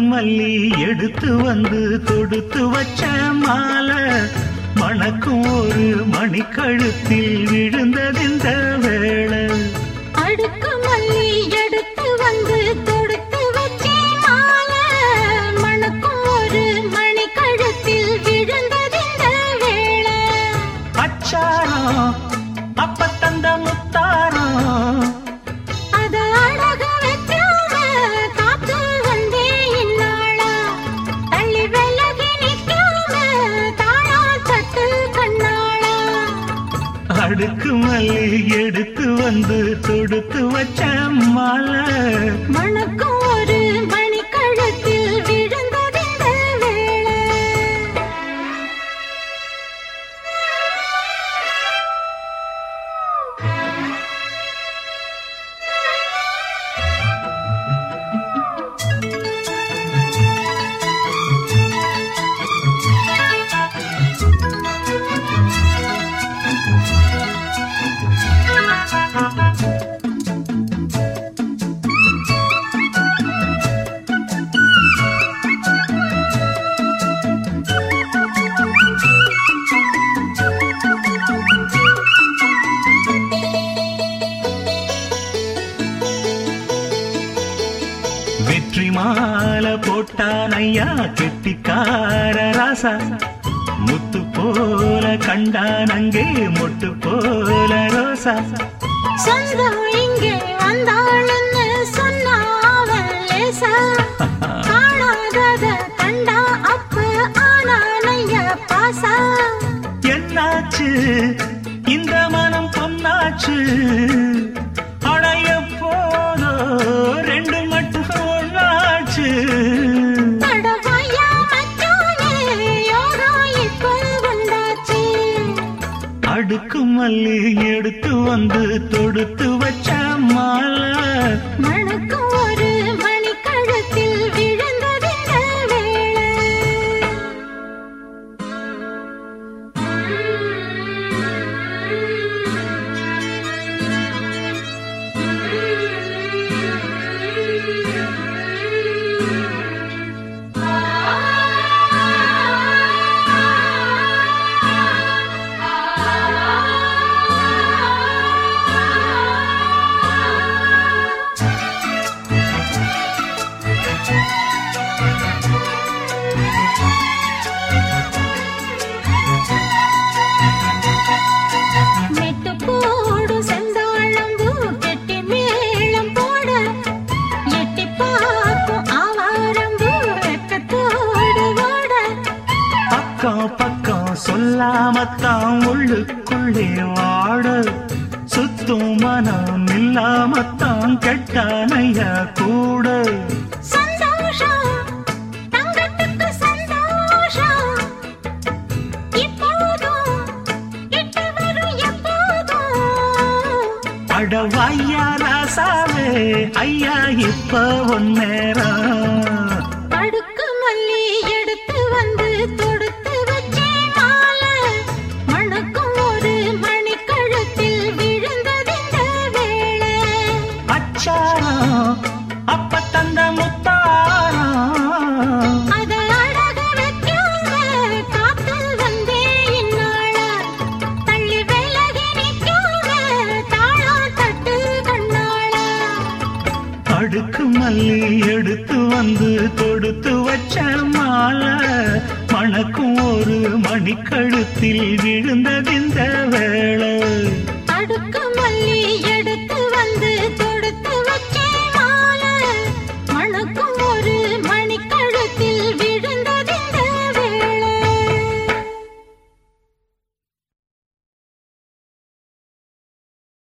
மல்லி எடுத்து வந்து தொடுத்து வச்ச மாலை. மணக்கும் ஒரு மணிக்கழுத்தில் விழுந்ததிந்த வேளை. அடுக்கு மல்லி எடுத்து வந்து தொடுத்து வச்சேன் மாலை. மணக்கும் ஒரு மணி கழுத்தில் விழுந்ததிந்த வேளை. அச்சாரம் அப்ப அடுக்கு மல்லி எடுத்து வந்து தொடுத்து வச்ச மாலை மணக்கும் வெற்றி மாலை போட்டான் ஐயா கெட்டிக்கார ராசா. முத்து போல கண்டான் அங்கே மொட்டு போல ரோசா. சொந்தம் இங்கே வந்தாளுன்னு அடுக்கு மல்லி எடுத்து வந்து தொடுத்து வச்ச மாலை. பக்கம் சொல்லாமத்தான் உள்ளுக்குள்ளே வாட சுத்தும் மனம் இல்லாமத்தான் கெட்டானையா கூட. அடவாயா ராசாவே ஐயா இப்ப ஒன்னேரம் அடுக்கு மல்லி எடுத்து வந்து தொடுத்து வச்ச மாலை. மணக்கும் ஒரு மணிக்கழுத்தில் விழுந்ததிந்த வேளை